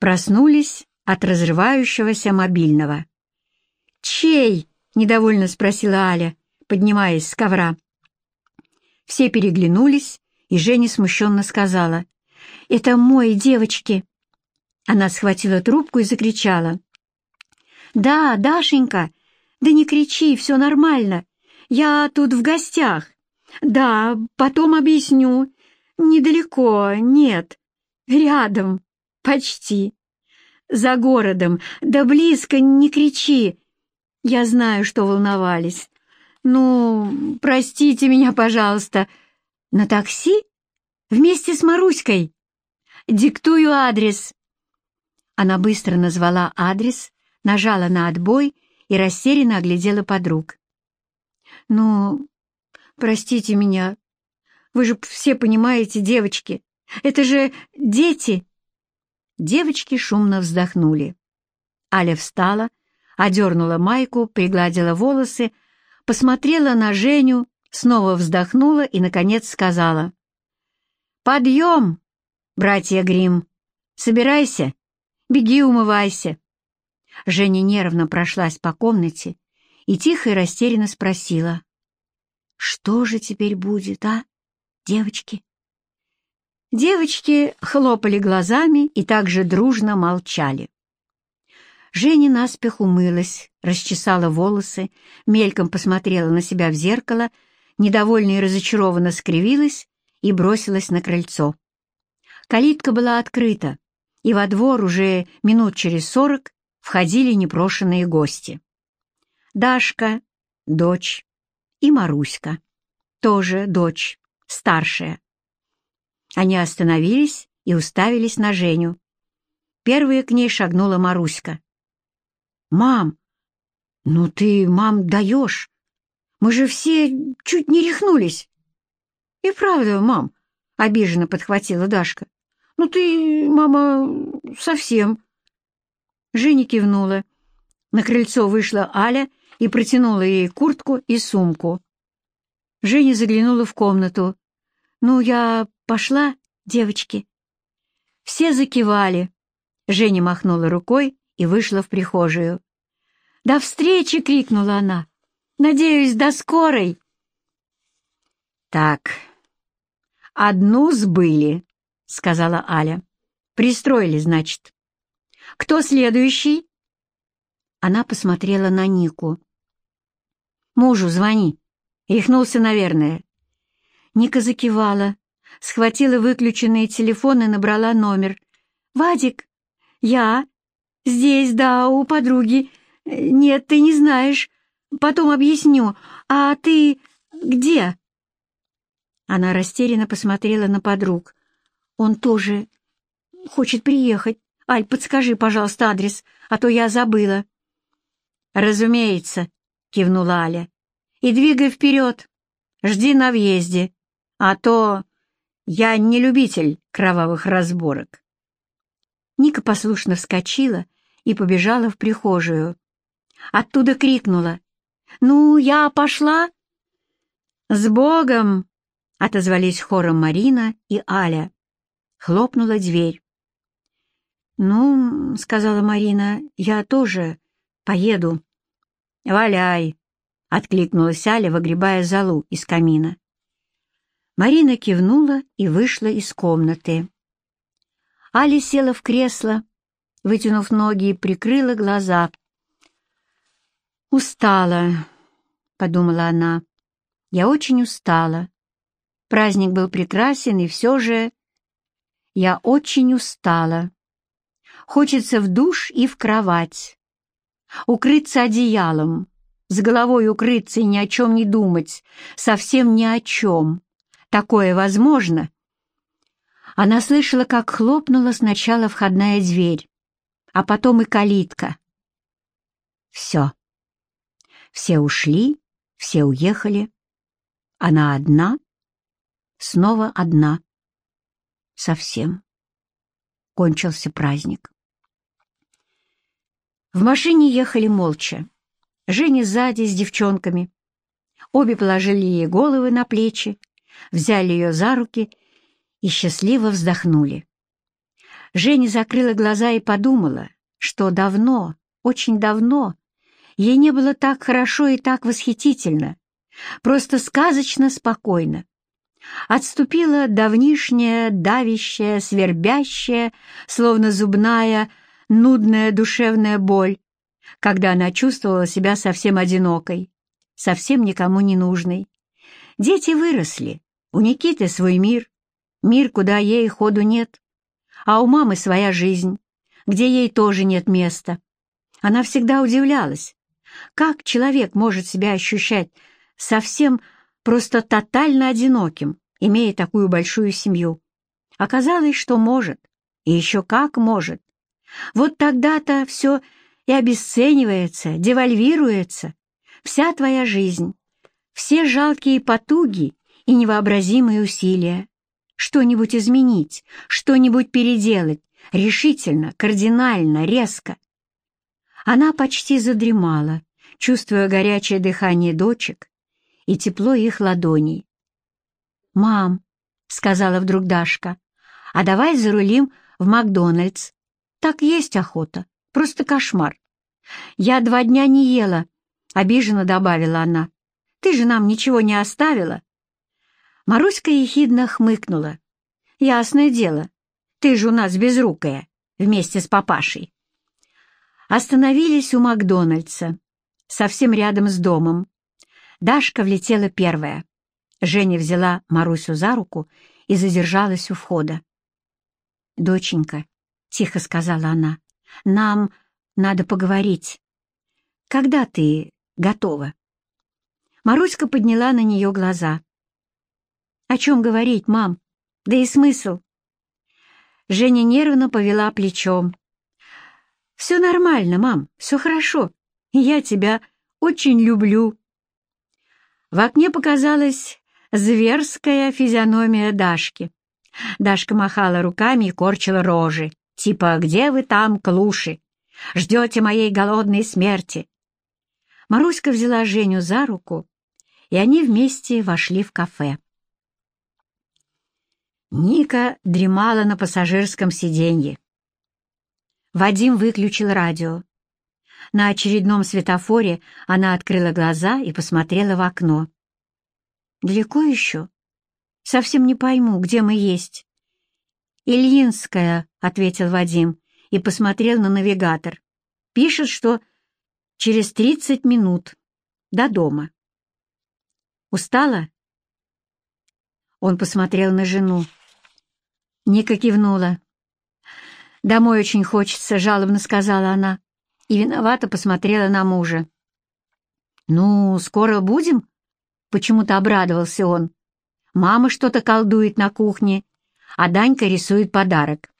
Проснулись от разрывающегося мобильного. «Чей?» — недовольно спросила Аля, поднимаясь с ковра. Все переглянулись, и Женя смущенно сказала. «Это мой, девочки!» Она схватила трубку и закричала. «Да, Дашенька! Да не кричи, все нормально. Я тут в гостях. Да, потом объясню. Недалеко, нет. Рядом. Почти. За городом. Да близко, не кричи. Я знаю, что волновались. Ну, простите меня, пожалуйста. На такси? Вместе с Маруськой? Диктую адрес. Она быстро назвала адрес, нажала на отбой и растерянно оглядела подруг. «Ну, простите меня. Вы же все понимаете, девочки. Это же дети!» Девочки шумно вздохнули. Аля встала, одернула майку, пригладила волосы, посмотрела на Женю, снова вздохнула и, наконец, сказала. «Подъем, братья Грим! Собирайся, беги умывайся!» Женя нервно прошлась по комнате и тихо и растерянно спросила. «Что же теперь будет, а, девочки?» Девочки хлопали глазами и также дружно молчали. Женя наспех умылась, расчесала волосы, мельком посмотрела на себя в зеркало, недовольно и разочарованно скривилась и бросилась на крыльцо. Калитка была открыта, и во двор уже минут через сорок входили непрошенные гости. Дашка, дочь, и Маруська, тоже дочь, старшая. Они остановились и уставились на Женю. Первая к ней шагнула Маруська. «Мам, ну ты, мам, даешь! Мы же все чуть не рехнулись!» «И правда, мам!» — обиженно подхватила Дашка. «Ну ты, мама, совсем...» Женя кивнула. На крыльцо вышла Аля и протянула ей куртку и сумку. Женя заглянула в комнату. «Ну, я пошла, девочки?» Все закивали. Женя махнула рукой и вышла в прихожую. «До встречи!» — крикнула она. «Надеюсь, до скорой!» «Так, одну сбыли», — сказала Аля. «Пристроили, значит. Кто следующий?» Она посмотрела на Нику. «Мужу звони. Рехнулся, наверное». Ника закивала, схватила выключенный телефон и набрала номер. «Вадик, я. Здесь, да, у подруги. Нет, ты не знаешь. Потом объясню. А ты где?» Она растерянно посмотрела на подруг. «Он тоже хочет приехать. Аль, подскажи, пожалуйста, адрес, а то я забыла». «Разумеется», — кивнула Аля. «И двигай вперед. Жди на въезде. А то я не любитель кровавых разборок». Ника послушно вскочила и побежала в прихожую. Оттуда крикнула. «Ну, я пошла?» «С Богом!» — отозвались хором Марина и Аля. Хлопнула дверь. «Ну, — сказала Марина, — я тоже поеду». «Валяй!» — откликнулась Аля, выгребая золу из камина. Марина кивнула и вышла из комнаты. Аля села в кресло, вытянув ноги и прикрыла глаза. «Устала», — подумала она. «Я очень устала. Праздник был прекрасен, и все же я очень устала. Хочется в душ и в кровать. Укрыться одеялом, с головой укрыться и ни о чем не думать, совсем ни о чем. Такое возможно?» Она слышала, как хлопнула сначала входная дверь, а потом и калитка. Все. Все ушли, все уехали. Она одна, снова одна. Совсем. Кончился праздник. В машине ехали молча. Женя сзади с девчонками. Обе положили ей головы на плечи, взяли ее за руки и счастливо вздохнули. Женя закрыла глаза и подумала, что давно, очень давно, ей не было так хорошо и так восхитительно, просто сказочно спокойно. Отступила давнишняя, давящая, свербящая, словно зубная, нудная душевная боль, когда она чувствовала себя совсем одинокой, совсем никому не нужной. Дети выросли, у Никиты свой мир, мир, куда ей ходу нет, а у мамы своя жизнь, где ей тоже нет места. Она всегда удивлялась, как человек может себя ощущать совсем просто тотально одиноким, имея такую большую семью. Оказалось, что может, и еще как может. Вот тогда-то все и обесценивается, девальвируется, вся твоя жизнь, все жалкие потуги и невообразимые усилия. Что-нибудь изменить, что-нибудь переделать, решительно, кардинально, резко. Она почти задремала, чувствуя горячее дыхание дочек и тепло их ладоней. «Мам», — сказала вдруг Дашка, — «а давай зарулим в Макдональдс. Так есть охота, просто кошмар. Я два дня не ела», — обиженно добавила она. «Ты же нам ничего не оставила». Маруська ехидно хмыкнула. «Ясное дело, ты же у нас безрукая, вместе с папашей». Остановились у Макдональдса, совсем рядом с домом. Дашка влетела первая. Женя взяла Марусю за руку и задержалась у входа. «Доченька», — тихо сказала она, — «нам надо поговорить. Когда ты готова?» Маруська подняла на нее глаза. «О чем говорить, мам? Да и смысл?» Женя нервно повела плечом. «Все нормально, мам, все хорошо. Я тебя очень люблю». В окне показалась зверская физиономия Дашки. Дашка махала руками и корчила рожи, типа «Где вы там, клуши? Ждете моей голодной смерти?» Маруська взяла Женю за руку, и они вместе вошли в кафе. Ника дремала на пассажирском сиденье. Вадим выключил радио. На очередном светофоре она открыла глаза и посмотрела в окно. «Далеко еще? Совсем не пойму, где мы есть». «Ильинская», — ответил Вадим и посмотрел на навигатор. «Пишет, что через тридцать минут до дома». «Устала?» Он посмотрел на жену. Ника кивнула. «Домой очень хочется», — жалобно сказала она, и виновато посмотрела на мужа. «Ну, скоро будем?» — почему-то обрадовался он. «Мама что-то колдует на кухне, а Данька рисует подарок.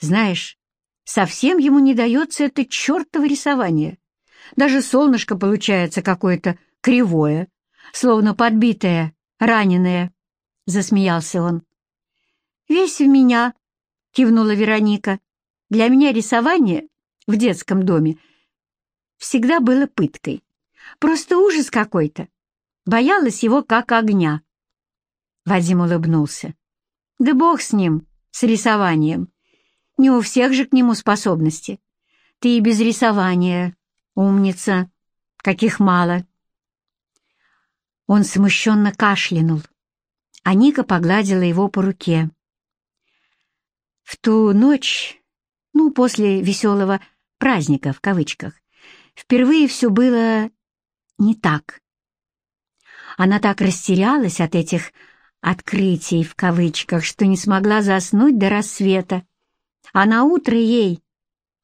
Знаешь, совсем ему не дается это чертово рисование. Даже солнышко получается какое-то кривое, словно подбитое, раненое», — засмеялся он. «Весь в меня», — кивнула Вероника. «Для меня рисование в детском доме всегда было пыткой. Просто ужас какой-то. Боялась его как огня». Вадим улыбнулся. «Да бог с ним, с рисованием. Не у всех же к нему способности. Ты и без рисования, умница, каких мало». Он смущенно кашлянул, а Ника погладила его по руке. В ту ночь, ну, после веселого «праздника» в кавычках, впервые все было не так. Она так растерялась от этих «открытий» в кавычках, что не смогла заснуть до рассвета. А на утро ей,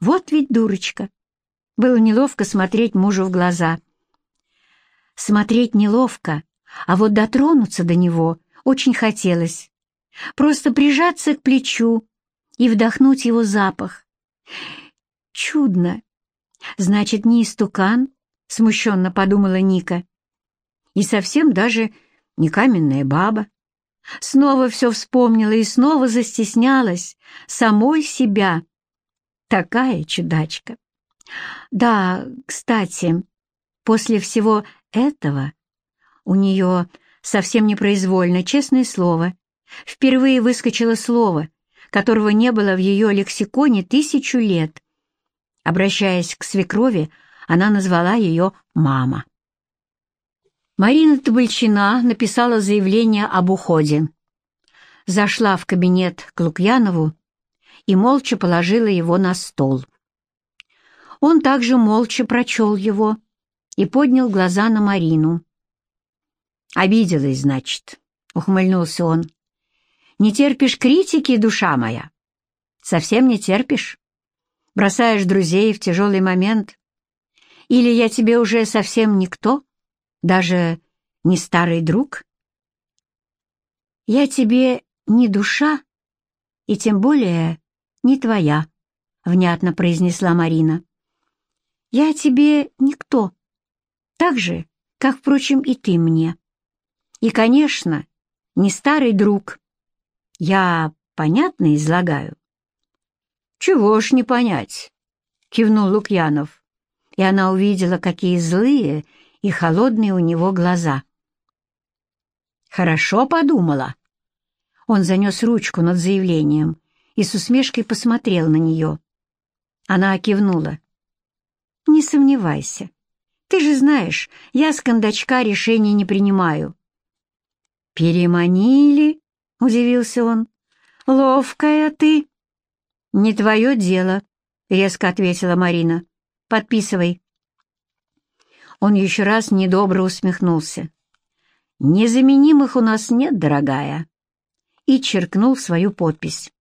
вот ведь дурочка, было неловко смотреть мужу в глаза. Смотреть неловко, а вот дотронуться до него очень хотелось. Просто прижаться к плечу, и вдохнуть его запах. Чудно! Значит, не истукан, смущенно подумала Ника. И совсем даже не каменная баба. Снова все вспомнила и снова застеснялась самой себя. Такая чудачка. Да, кстати, после всего этого у нее совсем непроизвольно, честное слово, впервые выскочило слово — которого не было в ее лексиконе тысячу лет. Обращаясь к свекрови, она назвала ее «мама». Марина Табальчина написала заявление об уходе. Зашла в кабинет к Лукьянову и молча положила его на стол. Он также молча прочел его и поднял глаза на Марину. «Обиделась, значит», — ухмыльнулся он. «Не терпишь критики, душа моя? Совсем не терпишь? Бросаешь друзей в тяжелый момент? Или я тебе уже совсем никто?» Даже не старый друг? Я тебе не душа, и тем более не твоя, — внятно произнесла Марина. Я тебе никто, так же, как, впрочем, и ты мне. И, конечно, не старый друг. Я понятно излагаю? Чего ж не понять, — кивнул Лукьянов, и она увидела, какие злые и холодные у него глаза. «Хорошо подумала». Он занес ручку над заявлением и с усмешкой посмотрел на нее. Она кивнула. «Не сомневайся. Ты же знаешь, я с кондачка решений не принимаю». «Переманили?» — удивился он. «Ловкая ты». «Не твое дело», — резко ответила Марина. «Подписывай». Он еще раз недобро усмехнулся. «Незаменимых у нас нет, дорогая», и черкнул свою подпись.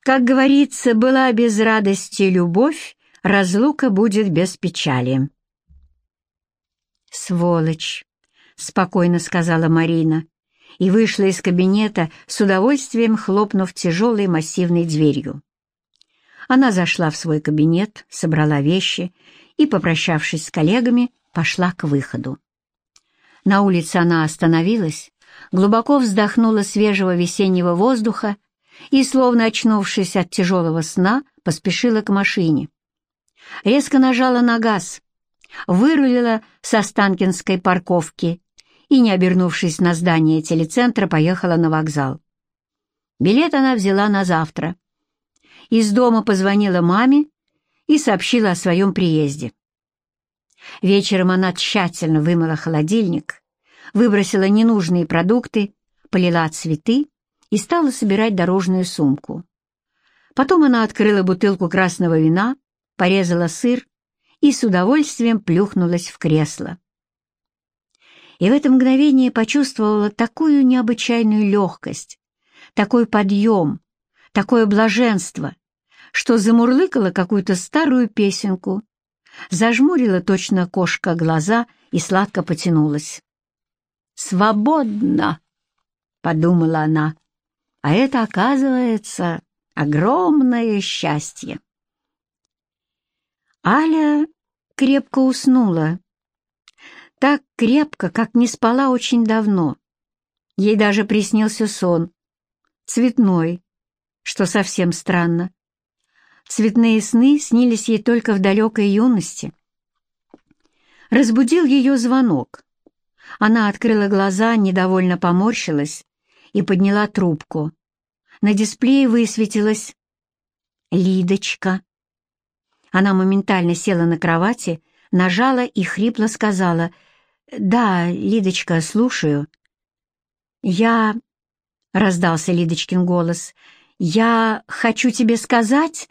«Как говорится, была без радости любовь, разлука будет без печали». «Сволочь!» — спокойно сказала Марина и вышла из кабинета с удовольствием хлопнув тяжелой массивной дверью. Она зашла в свой кабинет, собрала вещи и, попрощавшись с коллегами, пошла к выходу. На улице она остановилась, глубоко вздохнула свежего весеннего воздуха и, словно очнувшись от тяжелого сна, поспешила к машине. Резко нажала на газ, вырулила с Останкинской парковки и, не обернувшись на здание телецентра, поехала на вокзал. Билет она взяла на завтра. Из дома позвонила маме и сообщила о своем приезде. Вечером она тщательно вымыла холодильник, выбросила ненужные продукты, полила цветы и стала собирать дорожную сумку. Потом она открыла бутылку красного вина, порезала сыр и с удовольствием плюхнулась в кресло. И в это мгновение почувствовала такую необычайную легкость, такой подъем, такое блаженство, что замурлыкала какую-то старую песенку зажмурила точно кошка глаза и сладко потянулась. «Свободно!» — подумала она. «А это, оказывается, огромное счастье!» Аля крепко уснула. Так крепко, как не спала очень давно. Ей даже приснился сон. Цветной, что совсем странно. Цветные сны снились ей только в далекой юности. Разбудил ее звонок. Она открыла глаза, недовольно поморщилась и подняла трубку. На дисплее высветилась «Лидочка». Она моментально села на кровати, нажала и хрипло сказала «Да, Лидочка, слушаю». «Я...» — раздался Лидочкин голос. «Я хочу тебе сказать...»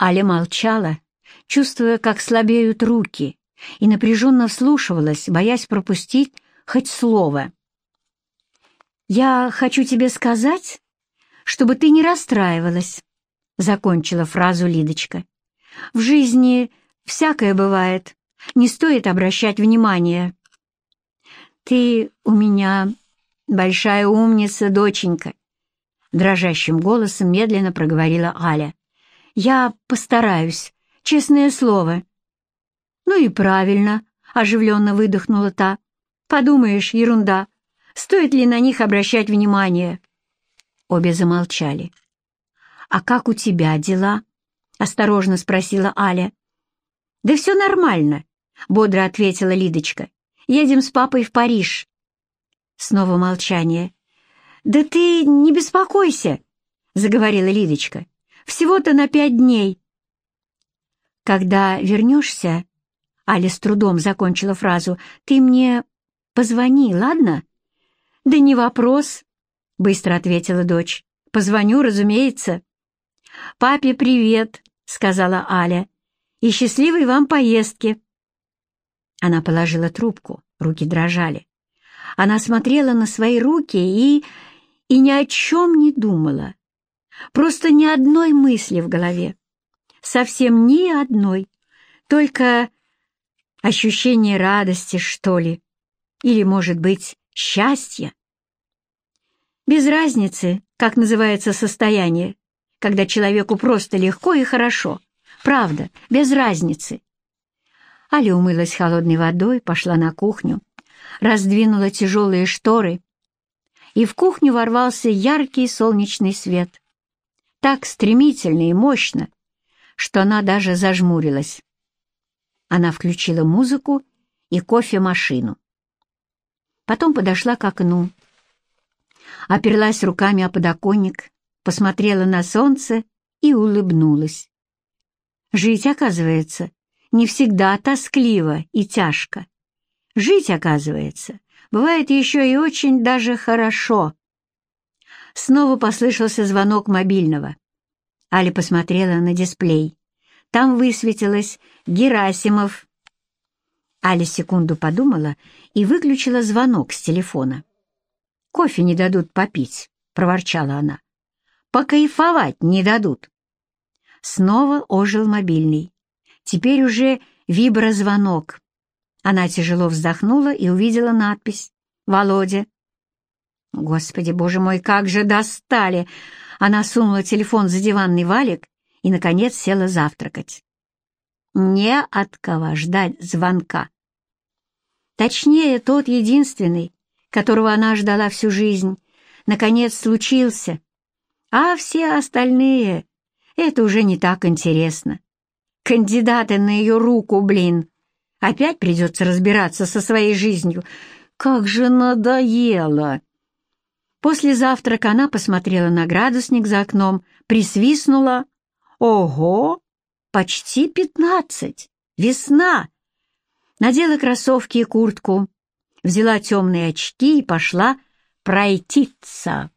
Аля молчала, чувствуя, как слабеют руки, и напряженно вслушивалась, боясь пропустить хоть слово. «Я хочу тебе сказать, чтобы ты не расстраивалась», — закончила фразу Лидочка. «В жизни всякое бывает, не стоит обращать внимания». «Ты у меня большая умница, доченька», — дрожащим голосом медленно проговорила Аля. Я постараюсь, честное слово». «Ну и правильно», — оживленно выдохнула та. «Подумаешь, ерунда. Стоит ли на них обращать внимание?» Обе замолчали. «А как у тебя дела?» — осторожно спросила Аля. «Да все нормально», — бодро ответила Лидочка. «Едем с папой в Париж». Снова молчание. «Да ты не беспокойся», — заговорила Лидочка. «Всего-то на пять дней». «Когда вернешься...» — Аля с трудом закончила фразу. «Ты мне позвони, ладно?» «Да не вопрос», — быстро ответила дочь. «Позвоню, разумеется». «Папе привет», — сказала Аля. «И счастливой вам поездки». Она положила трубку, руки дрожали. Она смотрела на свои руки и... и ни о чем не думала. Просто ни одной мысли в голове. Совсем ни одной. Только ощущение радости, что ли. Или, может быть, счастья. Без разницы, как называется состояние, когда человеку просто легко и хорошо. Правда, без разницы. Аля умылась холодной водой, пошла на кухню, раздвинула тяжелые шторы, и в кухню ворвался яркий солнечный свет. Так стремительно и мощно, что она даже зажмурилась. Она включила музыку и кофемашину. Потом подошла к окну, оперлась руками о подоконник, посмотрела на солнце и улыбнулась. Жить, оказывается, не всегда тоскливо и тяжко. Жить, оказывается, бывает еще и очень даже хорошо. Снова послышался звонок мобильного. Аля посмотрела на дисплей. Там высветилось «Герасимов». Аля секунду подумала и выключила звонок с телефона. «Кофе не дадут попить», — проворчала она. «Покайфовать не дадут». Снова ожил мобильный. Теперь уже виброзвонок. Она тяжело вздохнула и увидела надпись «Володя». Господи, боже мой, как же достали! Она сунула телефон за диванный валик и, наконец, села завтракать. Не от кого ждать звонка. Точнее, тот единственный, которого она ждала всю жизнь, наконец случился. А все остальные — это уже не так интересно. Кандидаты на ее руку, блин. Опять придется разбираться со своей жизнью. Как же надоело! После завтрака она посмотрела на градусник за окном, присвистнула. Ого! Почти пятнадцать! Весна! Надела кроссовки и куртку, взяла темные очки и пошла пройтиться.